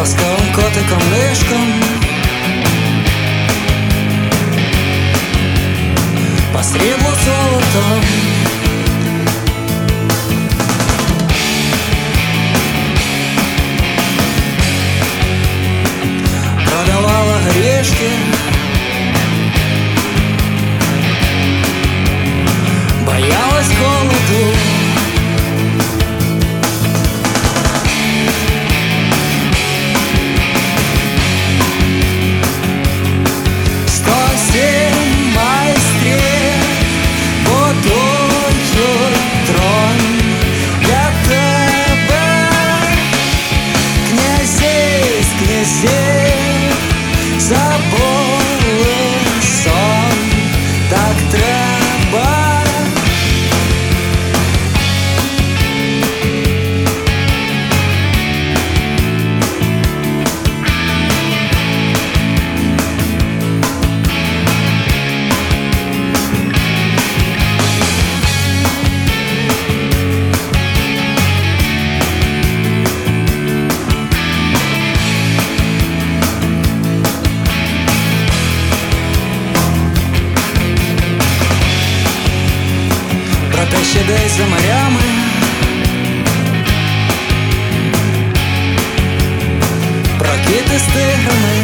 ласкавим котиком лишком По сріблу золотом Продавала грешки Боялась холоду Проте ще десь за морями. Прокити з тиграми